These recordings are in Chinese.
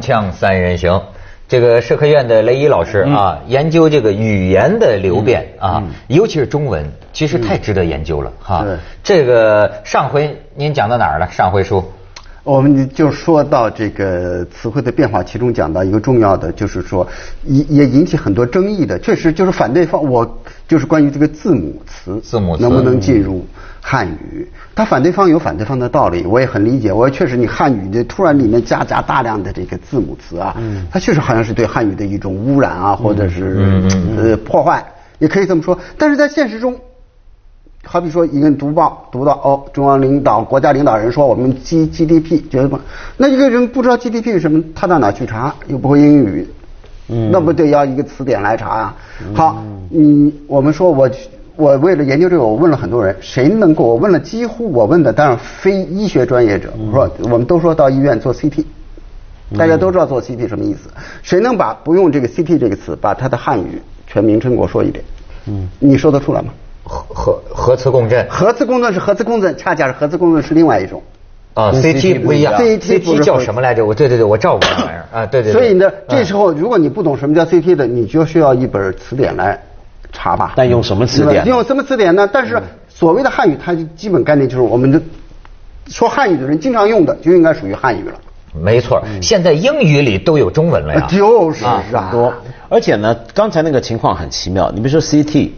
锵锵三人行，这个社科院的雷伊老师啊，研究这个语言的流变啊，尤其是中文，其实太值得研究了哈。对这个上回您讲到哪儿了？上回书。我们就说到这个词汇的变化，其中讲到一个重要的，就是说也也引起很多争议的，确实就是反对方，我就是关于这个字母词，字母词能不能进入汉语？他反对方有反对方的道理，我也很理解。我确实，你汉语的突然里面夹杂大量的这个字母词啊，嗯它确实好像是对汉语的一种污染啊，或者是呃破坏，也可以这么说。但是在现实中，好比说一个人读报读到哦，中央领导、国家领导人说我们 G GDP 觉得不，那一个人不知道 GDP 是什么，他到哪去查？又不会英语，嗯，那不得要一个词典来查啊？好，你我们说我我为了研究这个，我问了很多人，谁能够？我问了几乎我问的当然非医学专业者，我说我们都说到医院做 CT。大家都知道做 CT 什么意思，谁能把不用这个 CT 这个词，把它的汉语全名称给我说一遍？嗯，你说得出来吗？核核核磁共振核磁共振是核磁共振，恰恰是核磁共振是另外一种。啊，CT 不一样 CT 叫什么来着？我对对对，我照过那玩意儿啊，对对对。所以呢，这嗯时候如果你不懂什么叫 CT 的，你就需要一本词典来查吧。但用什么词典用什么词典呢？但是所谓的汉语，它基本概念就是我们的说汉语的人经常用的，就应该属于汉语了。没错，现在英语里都有中文了呀。就是啊啊，多。而且呢，刚才那个情况很奇妙。你比如说 CT，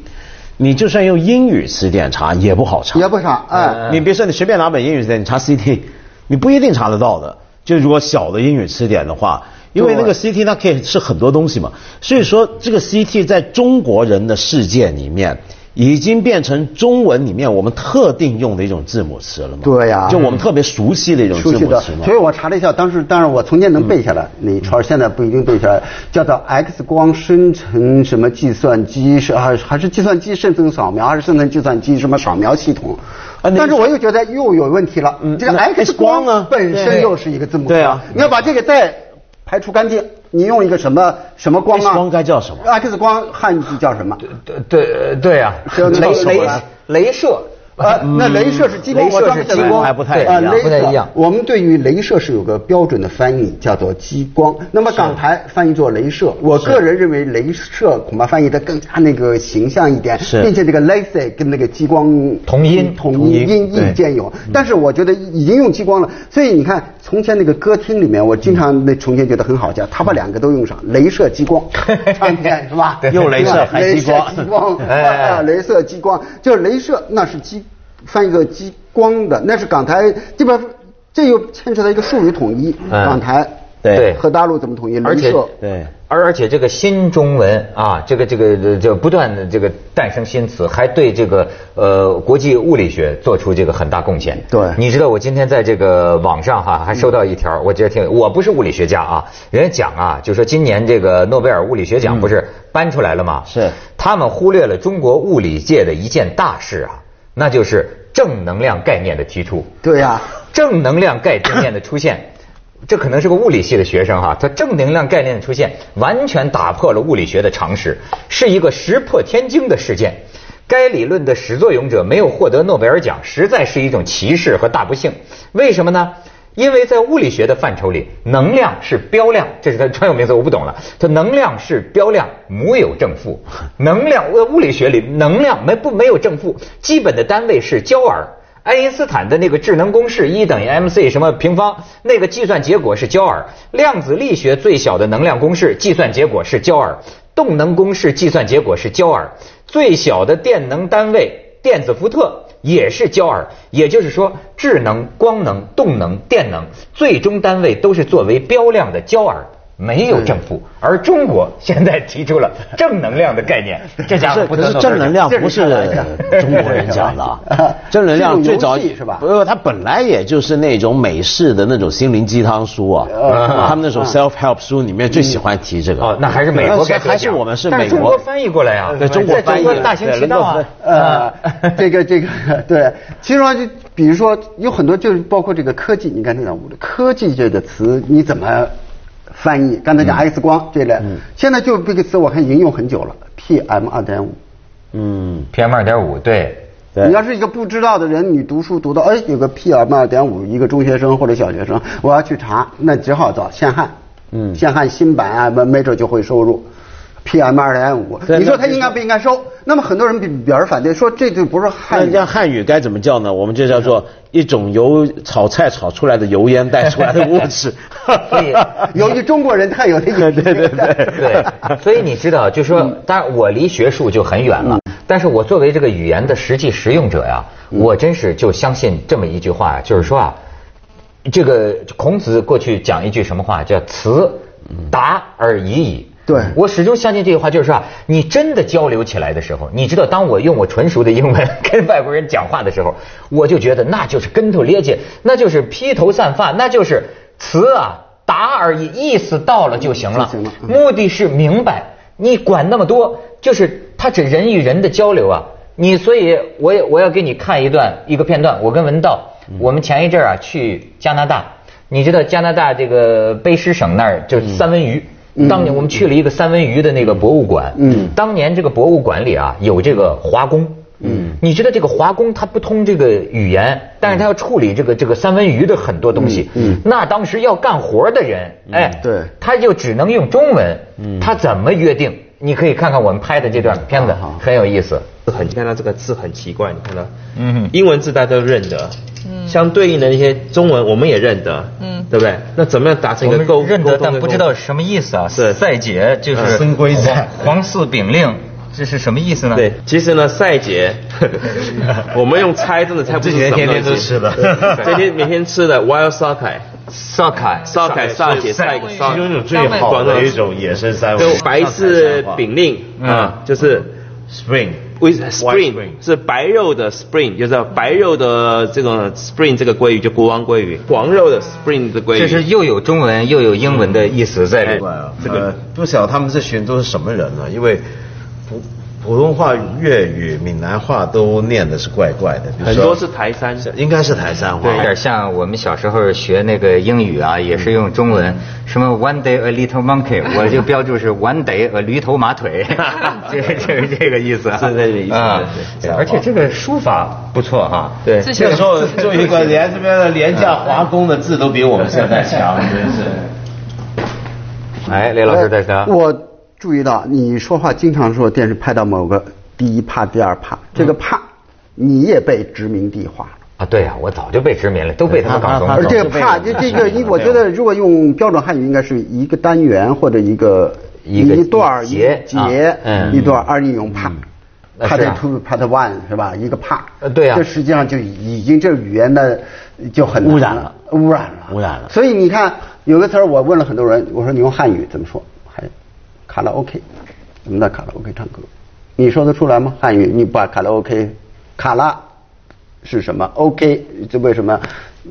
你就算用英语词典查也不好查。也不查，哎，你别说你随便拿本英语词典，你查 CT，你不一定查得到的。就如果小的英语词典的话，因为那个 CT 它可以是很多东西嘛，所以说这个 CT 在中国人的世界里面。已经变成中文里面我们特定用的一种字母词了嘛？对呀就我们特别熟悉的一种字母词嘛。所以我查了一下，当时当然我从前能背下来，那一串现在不一定背下来，叫做 X 光生成什么计算机是还还是计算机生成扫描，还是生成计算机什么扫描系统？啊但是我又觉得又有问题了，这个 X 光呢本身又是一个字母词，对啊你要把这个再排除干净，你用一个什么什么光啊 X 光该叫什么？X 光汉字叫什么？对对对啊，是那镭镭个什么镭射。呃，那镭射是激光，镭射是激光还不太一样啊不太一样。我们对于镭射是有个标准的翻译，叫做激光。那么港台翻译做镭射，我个人认为镭射恐怕翻译的更加那个形象一点，是。并且这个 laser 跟那个激光同音同同音音对译兼有。但是我觉得已经用激光了，所以你看从前那个歌厅里面，我经常那从前觉得很好笑，他把两个都用上，镭射激光，唱片是吧？又镭射还激光镭射激光，镭射激光，就是镭射，那是激翻一个激光的，那是港台这边，这又牵扯到一个术语统一，嗯。港台对和大陆怎么统一？而且对。而而且这个新中文啊，这个这个就不断的这个诞生新词，还对这个呃国际物理学做出这个很大贡献。对。你知道我今天在这个网上哈还收到一条，我觉得挺，我不是物理学家啊，人家讲啊，就说今年这个诺贝尔物理学奖不是颁出来了吗？是。他们忽略了中国物理界的一件大事啊，那就是正能量概念的提出。对呀、正能量概念的出现，这可能是个物理系的学生哈，他正能量概念的出现完全打破了物理学的常识，是一个石破天惊的事件。该理论的始作俑者没有获得诺贝尔奖，实在是一种歧视和大不幸。为什么呢？因为在物理学的范畴里，能量是标量，这是它专有名词，我不懂了。它能量是标量，没有正负。能量，呃，物理学里能量没不没有正负，基本的单位是焦耳。爱因斯坦的那个智能公式一等于 mc 什么平方，那个计算结果是焦耳。量子力学最小的能量公式计算结果是焦耳，动能公式计算结果是焦耳，最小的电能单位电子伏特也是焦耳。也就是说，智能、光能、动能、电能最终单位都是作为标量的焦耳。没有正负，而中国现在提出了 正能量的概念，这家伙可是正能量不是中国人 讲的。啊，正能量最早不，它本来也就是那种美式的那种心灵鸡汤书啊，他们那种 self help 书里面最喜欢提这个。哦，那还是美国该还是我们是美国国翻译过来啊，对中国在翻译中国大行其道啊。呃，这个这个对，其实说就比如说有很多就是包括这个科技，你看这讲科技这个词你怎么翻译？刚才讲 X 光这类，现在就这个词我看已经用很久了，PM 二点五。嗯，PM 二点五，对，对。你要是一个不知道的人，你读书读到哎有个 PM 二点五，一个中学生或者小学生，我要去查，那只好找限汉。嗯，限汉新版啊，没没准就会收入 PM 二点五。你说他应该不应该收？那么很多人表表示反对，说这就不是汉语。那汉语该怎么叫呢？我们就叫做一种由炒菜炒出来的油烟带出来的物质。所以，由于中国人太有那个，对对对 对，所以你知道，就说，当然我离学术就很远了，但是我作为这个语言的实际使用者呀，我真是就相信这么一句话呀，就是说啊，这个孔子过去讲一句什么话，叫“辞达而已矣”。对。我始终相信这句话，就是说啊，你真的交流起来的时候，你知道，当我用我纯熟的英文 跟外国人讲话的时候，我就觉得那就是跟头趔趄，那就是披头散发，那就是词啊达而已，意思到了就行了，行了嗯。目的是明白，你管那么多，就是他指人与人的交流啊。你所以，我也我要给你看一段一个片段，我跟文道，我们前一阵儿啊去加拿大，你知道加拿大这个卑诗省那儿就是三文鱼。当年我们去了一个三文鱼的那个博物馆，嗯。当年这个博物馆里啊有这个华工，嗯，你知道这个华工他不通这个语言，但是他要处理这个这个三文鱼的很多东西，嗯。嗯。那当时要干活的人，哎，对。他就只能用中文，他怎么约定？你可以看看我们拍的这段片子，很有意思。很，你看它这个字很奇怪，你看到，嗯哼。英文字大家都认得，嗯，相对应的那些中文我们也认得，嗯，对不对？那怎么样达成一个沟认得，但不知道什么意思啊。是赛节就是孙规赛皇四秉令，这是什么意思呢？对，其实呢，赛节，我们用猜真的猜不出这几天天天都吃的。对这天每天吃的 wild sockeye，萨凯，萨凯萨节赛个沙，其中一种最好的一种野生三文鱼，就白是秉令啊，就是 spring。with spring 是白肉的 spring，就是白肉的这种 spring 这个鲑鱼就国王鲑鱼，黄肉的 spring 的鲑鱼。这是又有中文又有英文的意思在里。面啊，这个不晓得他们这群都是什么人呢？因为普普通话、粤语、闽南话都念的是怪怪的，很多是台山，应该是台山话，对，有点像我们小时候学那个英语啊，也是用中文，什么 one day a little monkey，我就标注是 one day a 驴头马腿，这个这个这个意思啊，是这个意思啊对对而且这个书法不错哈，对，这个时候就一个连这边的廉价华工的字都比我们现在强，真是。哎，雷老师在啥，我注意到你说话经常说电视拍到某个第一怕、第二怕，这个怕你也被殖民地化了。啊，对呀，我早就被殖民了，都被他们搞他而。这个怕，这这 个，你我觉得如果用标准汉语，应该是一个单元或者一个一个段儿一节一段儿，而你用怕。那 part 是啊 two part one 是吧？一个怕，呃对啊这实际上就已经这语言的就很污染了污染了，污染了所以你看，有个词儿我问了很多人，我说你用汉语怎么说？还卡拉 OK，我们在卡拉 OK 唱歌，你说得出来吗？汉语你把卡拉 OK，卡拉是什么？OK 这为什么？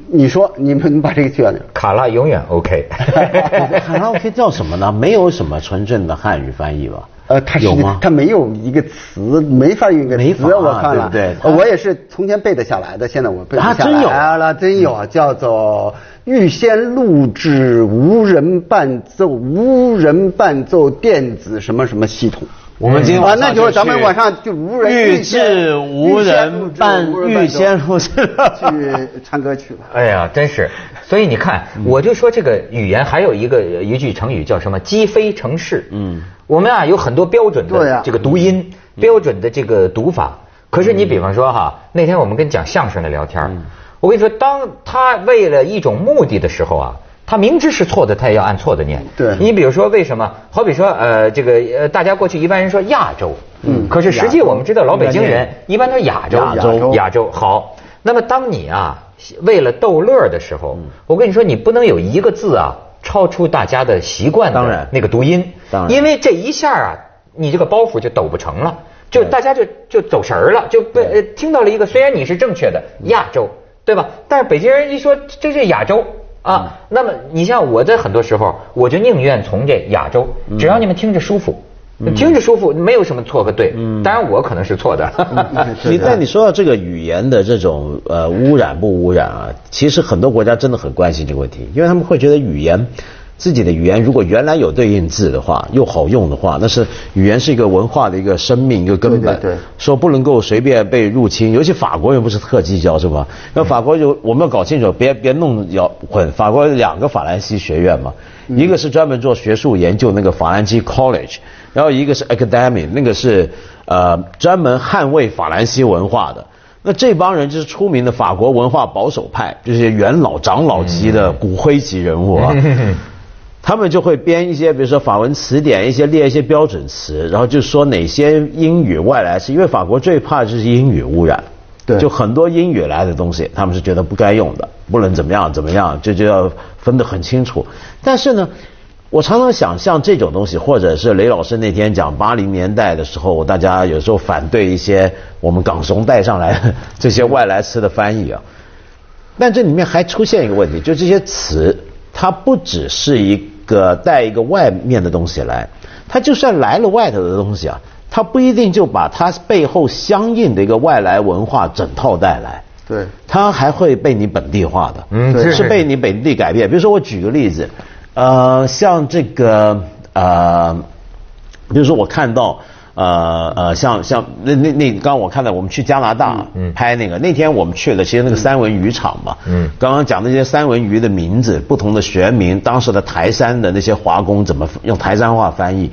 你说你们把这个去掉。卡拉永远 OK。卡拉 OK 叫什么呢？没有什么纯正的汉语翻译吧？呃，它是有吗？它没有一个词，没法用一个词，我看了，对我也是从前背得下来的，现在我背不下啊真有来了，真有，叫做预先录制无人伴奏无人伴奏电子什么什么系统。我们今天啊，晚上那就是咱们晚上就无人预知无人伴预先录制去唱歌去吧。哎呀，真是，所以你看，我就说这个语言还有一个一句成语叫什么“鸡飞城市”。嗯，我们啊有很多标准的这个读音，标准的这个读法。可是你比方说哈，那天我们跟讲相声的聊天儿我跟你说，当他为了一种目的的时候啊。他明知是错的，他也要按错的念。对。你比如说，为什么？好比说，呃，这个呃，大家过去一般人说亚洲，嗯，可是实际我们知道，老北京人一般都是亚洲，亚洲。亚洲。好。那么当你啊为了逗乐的时候，我跟你说，你不能有一个字啊超出大家的习惯当然。的那个读音，当然。因为这一下啊，你这个包袱就抖不成了，就大家就就走神儿了，就被呃听到了一个虽然你是正确的亚洲，对吧？但是北京人一说这是亚洲。啊，那么你像我在很多时候，我就宁愿从这亚洲，只要你们听着舒服，听着舒服，没有什么错和对。当然我可能是错的。你在你说到这个语言的这种呃污染不污染啊，其实很多国家真的很关心这个问题，因为他们会觉得语言自己的语言如果原来有对应字的话，又好用的话，那是语言是一个文化的一个生命一个根本。对对对说不能够随便被入侵，尤其法国人不是特计较是吧？那法国有我们要搞清楚，别别弄咬混。法国有两个法兰西学院嘛，一个是专门做学术研究那个法兰西 College，然后一个是 Academy，那个是呃专门捍卫法兰西文化的。那这帮人就是出名的法国文化保守派，就是元老长老级的骨灰级人物啊。他们就会编一些，比如说法文词典，一些列一些标准词，然后就说哪些英语外来词，因为法国最怕就是英语污染，对。就很多英语来的东西，他们是觉得不该用的，不能怎么样怎么样，这就要分得很清楚。但是呢，我常常想像这种东西，或者是雷老师那天讲八零年代的时候，大家有时候反对一些我们港怂带上来的这些外来词的翻译啊，但这里面还出现一个问题，就这些词，它不只是一个带一个外面的东西来，他就算来了外头的东西啊，他不一定就把他背后相应的一个外来文化整套带来。对他还会被你本地化的，嗯是是被你本地改变。比如说，我举个例子，呃，像这个呃，比如说我看到呃呃，像像那那那，刚刚我看到我们去加拿大嗯拍那个，那天我们去的，其实那个三文鱼场嘛，嗯刚刚讲那些三文鱼的名字，不同的学名，当时的台山的那些华工怎么用台山话翻译。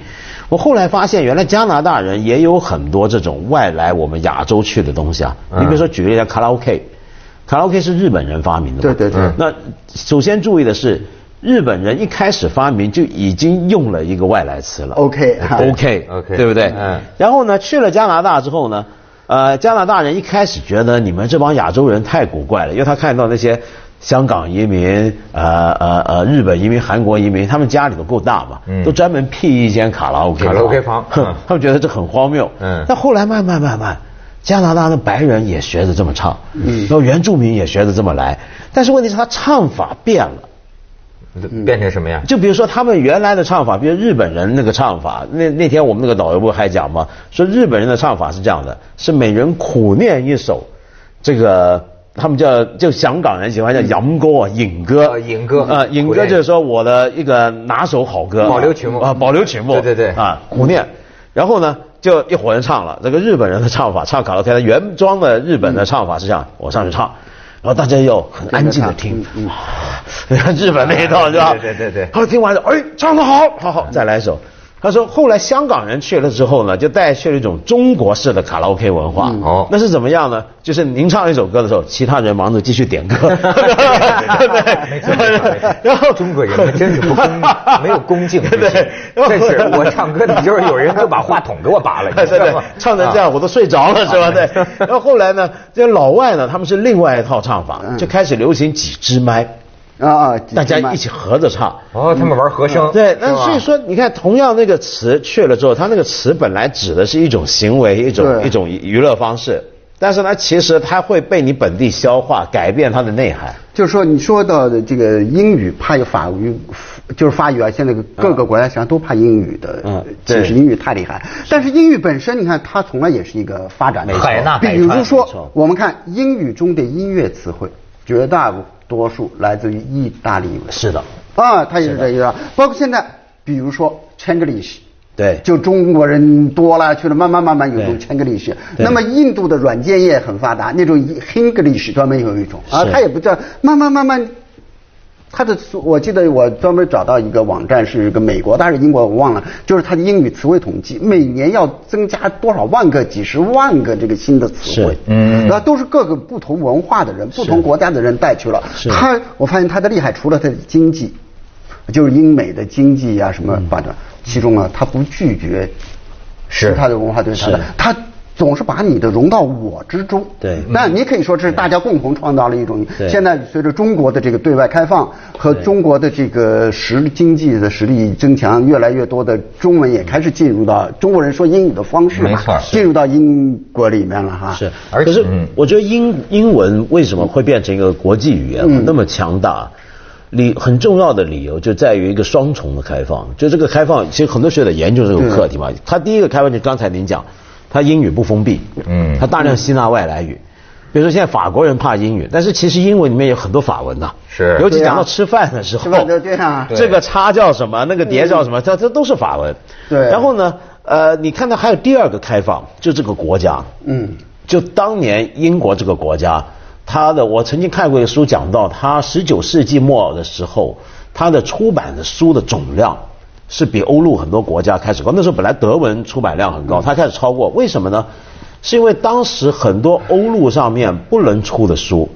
我后来发现，原来加拿大人也有很多这种外来我们亚洲去的东西啊。嗯你比如说，举个例下，卡拉 OK，卡拉 OK 是日本人发明的。对对对嗯那首先注意的是，日本人一开始发明就已经用了一个外来词了。OK OK OK 对不对？嗯然后呢，去了加拿大之后呢，呃，加拿大人一开始觉得你们这帮亚洲人太古怪了，因为他看到那些香港移民、呃呃呃日本移民、韩国移民，他们家里都够大嘛，嗯都专门辟一间卡拉 OK 卡拉 OK 房他们觉得这很荒谬。嗯但后来慢慢慢慢，加拿大的白人也学着这么唱，嗯，然后原住民也学着这么来，但是问题是他唱法变了。变成什么样？就比如说他们原来的唱法，比如日本人那个唱法，那那天我们那个导游不还讲吗？说日本人的唱法是这样的，是每人苦念一首，这个他们叫就香港人喜欢叫洋歌啊，引歌，哦引歌。啊，引歌就是说我的一个拿手好歌，保留曲目。啊，保留曲目，对对对。啊，苦念，然后呢。就一伙人唱了，这个日本人的唱法，唱卡拉 OK 的原装的日本的唱法是这样，我上去唱，然后大家要很安静的听，嗯 日本那一套是吧？对对对对他说听完了，哎，唱的好，好好，再来一首。他说后来香港人去了之后呢，就带去了一种中国式的卡拉 OK 文化。哦那是怎么样呢？就是您唱一首歌的时候，其他人忙着继续点歌，对不没错？然后中国人真是不恭，没有恭敬之心 对。真是我唱歌的时候，有人就把话筒给我拔了，你对对知道吗？唱成这样我都睡着了，是吧？对。然后后来呢，这老外呢，他们是另外一套唱法，就开始流行几支麦，啊啊，大家一起合着唱。哦，他们玩和声，对，那所以说，你看，同样那个词去了之后，它那个词本来指的是一种行为，一种一种娱乐方式，但是呢，其实它会被你本地消化，改变它的内涵。就是说，你说到的这个英语怕有法语，就是法语啊，现在各个国家实际上都怕英语的。嗯其实英语太厉害，但是英语本身，你看它从来也是一个发展的。没错海纳百比如说，我们看英语中的音乐词汇，绝大多数来自于意大利文。是的，啊，它也是这样。包括现在，比如说 Chinglish。对就中国人多了去了，慢慢慢慢有种 Chinglish。那么印度的软件业很发达，那种 Hinglish 专门有一种啊，是它也不叫，慢慢慢慢，它的我记得我专门找到一个网站，是一个美国，但是英国我忘了，就是他的英语词汇统计，每年要增加多少万个、几十万个这个新的词汇。是，嗯那都是各个不同文化的人、不同国家的人带去了。他，我发现他的厉害，除了他的经济，就是英美的经济啊什么嗯。发展，其中啊，他不拒绝是。其他的文化对他的，他总是把你的融到我之中。对但你可以说这是大家共同创造了一种对。现在随着中国的这个对外开放和中国的这个实经济的实力增强，越来越多的中文也开始进入到中国人说英语的方式嘛，没错进入到英国里面了哈。是，而且可是嗯我觉得英英文为什么会变成一个国际语言、嗯那么强大？理很重要的理由就在于一个双重的开放。就这个开放，其实很多学者研究这个课题嘛。他第一个开放就刚才您讲，它英语不封闭，嗯。它大量吸纳外来语。比如说现在法国人怕英语，但是其实英文里面有很多法文呐。是。尤其讲到吃饭的时候，吃饭就对啊。这个叉叫什么，那个碟叫什么，这这都是法文。对。然后呢，呃，你看到还有第二个开放，就这个国家，嗯，就当年英国这个国家，它的我曾经看过一个书讲到，它十九世纪末的时候，它的出版的书的总量是比欧陆很多国家开始高。那时候本来德文出版量很高，它开始超过，为什么呢？是因为当时很多欧陆上面不能出的书，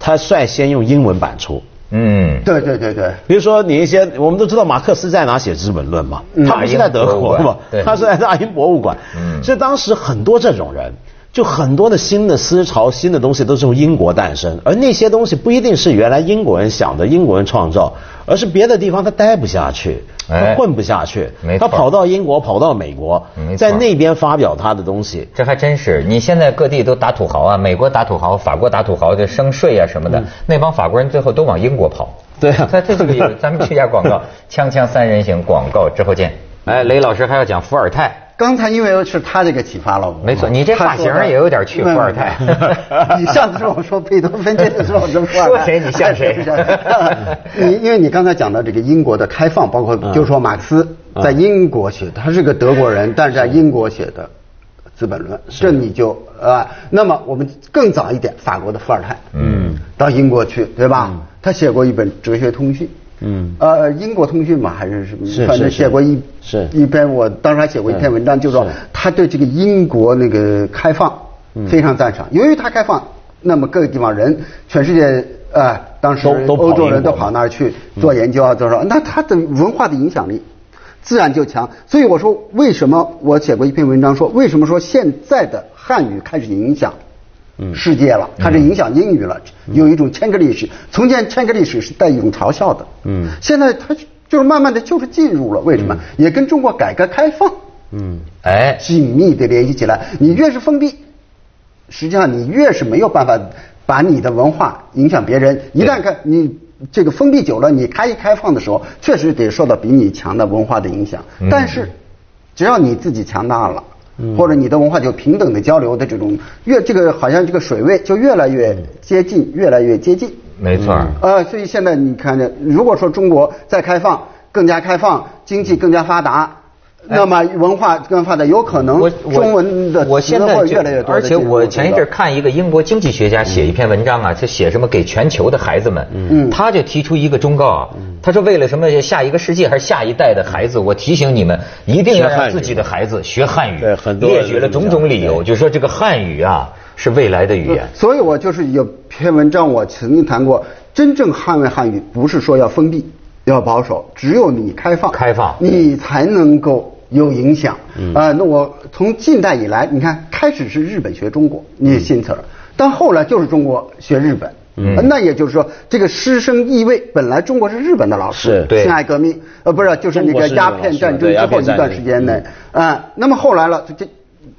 它率先用英文版出。嗯，对对对对，比如说你一些，我们都知道马克思在哪写《资本论》嘛，嗯他不是在德国对他是在大英博物馆，嗯所以当时很多这种人，就很多的新的思潮、新的东西都是从英国诞生，而那些东西不一定是原来英国人想的、英国人创造，而是别的地方他待不下去，哎他混不下去没，他跑到英国、跑到美国在那边发表他的东西。这还真是。你现在各地都打土豪啊，美国打土豪，法国打土豪，就升税啊什么的，那帮法国人最后都往英国跑。对啊 在这个里，咱们去一下广告，锵锵三人行广告之后见。哎，雷老师还要讲伏尔泰。刚才因为是他这个启发了我，没错你这发型也有点去伏尔泰你上次说我说贝多芬，这次 说我说伏尔泰，说谁你像谁？你因为你刚才讲到这个英国的开放，包括就是说马克思嗯。在英国写的，他是个德国人，但是在英国写的《资本论》，这你就啊，那么我们更早一点，法国的伏尔泰，嗯，到英国去，对吧？他写过一本《哲学通讯》。嗯。呃，英国通讯嘛，还是什么？反正写过一是。一篇，我当时还写过一篇文章，就是说他对这个英国那个开放嗯。非常赞赏，由于他开放，那么各个地方人，全世界呃，当时欧洲人都跑那儿去做研究啊，做说，那他的文化的影响力自然就强。所以我说，为什么我写过一篇文章说，为什么说现在的汉语开始影响世界了，开始影响英语了，有一种千个历史。从前千个历史是带一种嘲笑的，嗯现在它就是慢慢的就是进入了，为什么？也跟中国改革开放嗯，哎，紧密的联系起来。你越是封闭，实际上你越是没有办法把你的文化影响别人。一旦开你这个封闭久了，你开一开放的时候，确实得受到比你强的文化的影响。但是，只要你自己强大了。或者你的文化就平等的交流的这种越这个好像这个水位就越来越接近，越来越接近。没错儿。呃，所以现在你看着，如果说中国再开放，更加开放，经济更加发达，那么文化更发达，有可能中文的我词汇现在越来越多而且我前一阵儿看一个英国经济学家写一篇文章啊，就写什么给全球的孩子们，嗯。他就提出一个忠告啊，他说为了什么下一个世界还是下一代的孩子，我提醒你们一定要让自己的孩子学汉语，列举了种种理由，就说这个汉语啊是未来的语言。所以我就是有篇文章，我曾经谈过，真正捍卫汉语，不是说要封闭、要保守，只有你开放，开放。你才能够有影响。啊、那我从近代以来，你看，开始是日本学中国，那些新词儿，但后来就是中国学日本。嗯。呃那也就是说，这个师生意味，本来中国是日本的老师，辛亥革命，呃，不是，就是那个鸦片战争之后一段时间内，啊，那么后来了，这这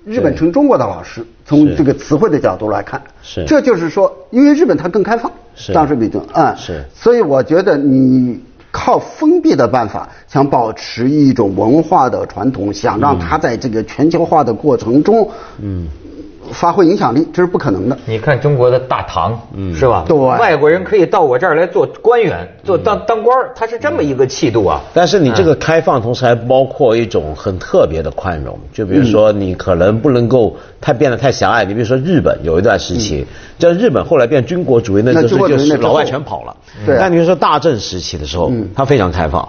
日本成中国的老师，从这个词汇的角度来看，是。这就是说，因为日本它更开放，是。当时比较啊，是。所以我觉得你靠封闭的办法想保持一种文化的传统，想让它在这个全球化的过程中，嗯，发挥影响力，这是不可能的。你看中国的大唐，是吧？对外国人可以到我这儿来做官员，做当当官儿，他是这么一个气度啊。但是你这个开放，同时还包括一种很特别的宽容，就比如说你可能不能够太变得太狭隘。你比如说日本有一段时期，在日本后来变军国主义，那就是就是老外全跑了。对啊但你比如说大正时期的时候嗯，他非常开放，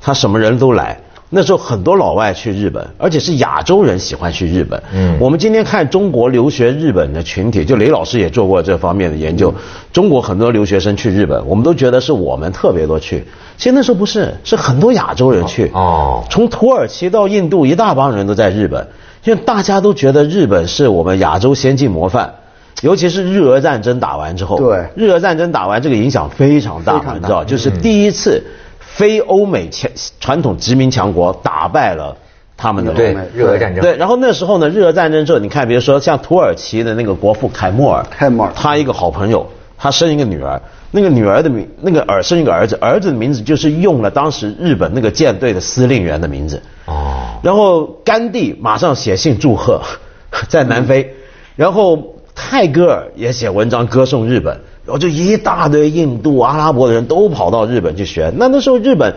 他什么人都来。那时候很多老外去日本，而且是亚洲人喜欢去日本。嗯我们今天看中国留学日本的群体，就雷老师也做过这方面的研究。中国很多留学生去日本，我们都觉得是我们特别多去，其实那时候不是，是很多亚洲人去。哦从土耳其到印度，一大帮人都在日本，因为大家都觉得日本是我们亚洲先进模范。尤其是日俄战争打完之后，对日俄战争打完，这个影响非常大你知道，就是第一次非欧美强传统殖民强国打败了他们的对日俄战争。对，然后那时候呢，日俄战争之后，你看，比如说像土耳其的那个国父凯末尔，凯末尔。他一个好朋友，他生一个女儿，那个女儿的名，那个儿生一个儿子，儿子的名字就是用了当时日本那个舰队的司令员的名字。哦，然后甘地马上写信祝贺，在南非，然后泰戈尔也写文章歌颂日本，然后就一大堆印度、阿拉伯的人都跑到日本去学。那那时候日本，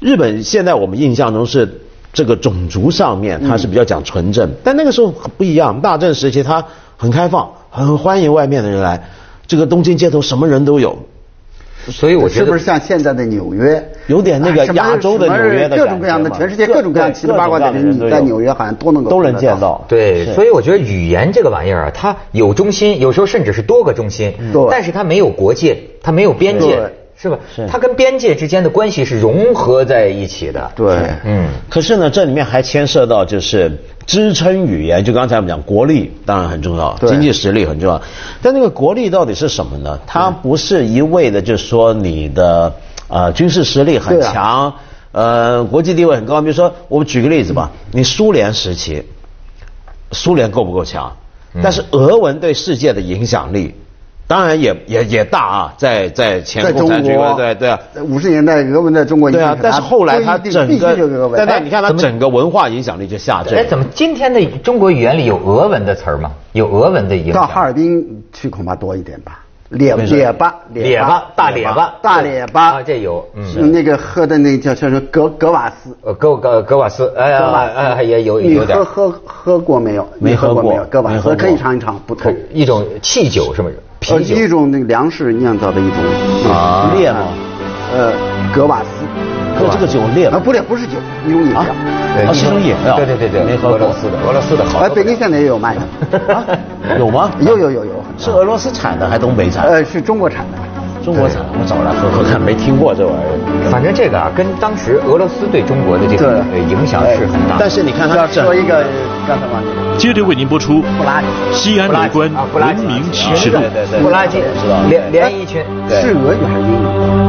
日本现在我们印象中是这个种族上面它是比较讲纯正，但那个时候不一样，大正时期它很开放，很欢迎外面的人来。这个东京街头什么人都有，所以我觉得是不是像现在的纽约？有点那个亚洲的纽约的各种各样的，全世界各种各样七七八八的人，你在纽约好像都能够都能见到。对，所以我觉得语言这个玩意儿啊，它有中心，有时候甚至是多个中心，对但是它没有国界，它没有边界对，是吧是？它跟边界之间的关系是融合在一起的。对，嗯，可是呢，这里面还牵涉到就是支撑语言，就刚才我们讲国力当然很重要，对经济实力很重要，但那个国力到底是什么呢？它不是一味的就说你的呃军事实力很强，呃国际地位很高。比如说我们举个例子吧，你苏联时期，苏联够不够强？但是俄文对世界的影响力。当然也也也大啊，在在前在中共产主义国，对对啊，五十年代俄文在中国影对啊响很，大但是后来它整个，但但你看它整个文化影响力就下降。哎，怎么今天的中国语言里有俄文的词儿吗？有俄文的影响？到哈尔滨去恐怕多一点吧。列列巴，列巴，大列巴，大列巴啊，这有，嗯。那个喝的那叫叫什么格格瓦斯，呃，格格格瓦斯，哎呀，哎，也有你有点喝喝喝过没有？没喝过没有？格瓦斯可以尝一尝，不错。一种气酒是不是，啤酒一种那个粮食酿造的一种啊烈吗？呃，格瓦斯。喝这个酒烈啊，吗？不烈，不是酒，一种饮料。啊是一种饮料对对对对，没喝过俄罗斯的，俄罗斯的好。哎，北京现在也有卖的。啊，有吗？有有有有，是俄罗斯产的还是东北产？呃，是中国产的。中国产的，我找来喝喝看，没听过这玩意儿。反正这个啊，跟当时俄罗斯对中国的这个影响是很大。但是你看他要说一个刚才忘记，接着为您播出布拉吉西安有关啊，布拉吉文明启示录。对对对布拉吉知道连连衣裙，是俄语还是英语？